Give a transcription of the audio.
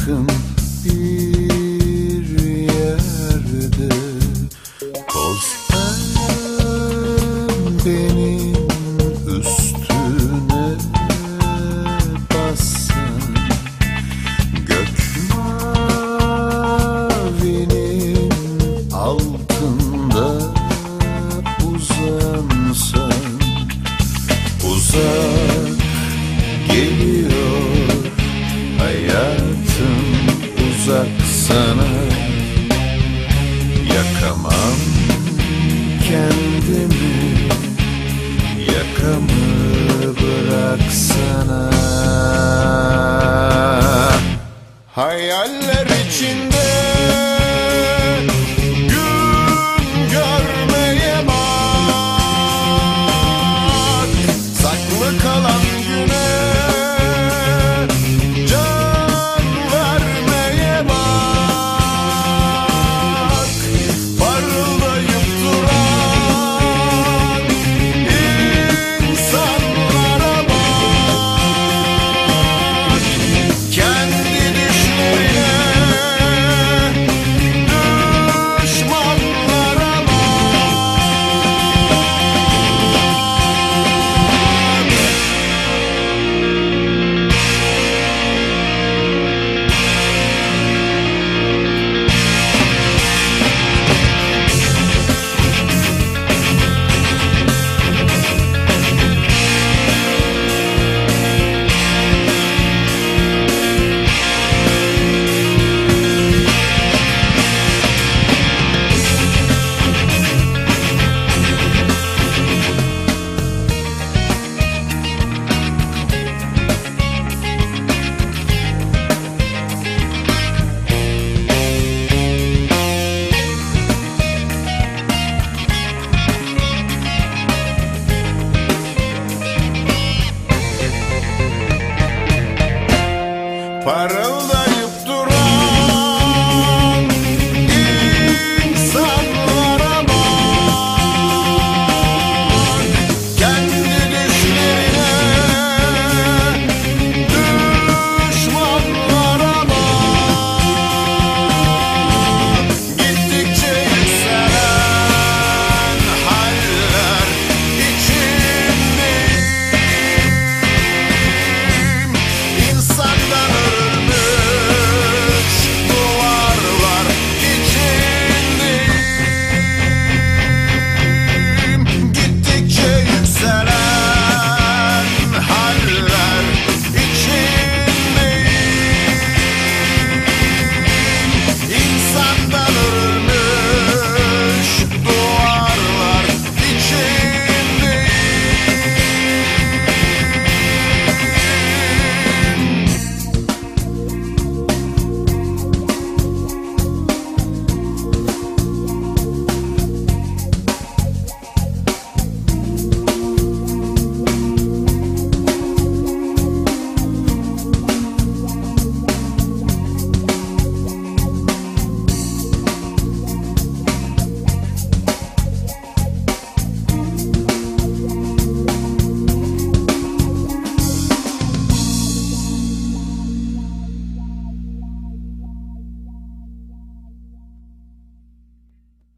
yakın bir yerde Toz benim üstüne bassın. Gök mavinin altında uzansan Uzak geliyor. Bıraksana Yakamam. Kendimi Yakamı bıraksana. Hayaller içinde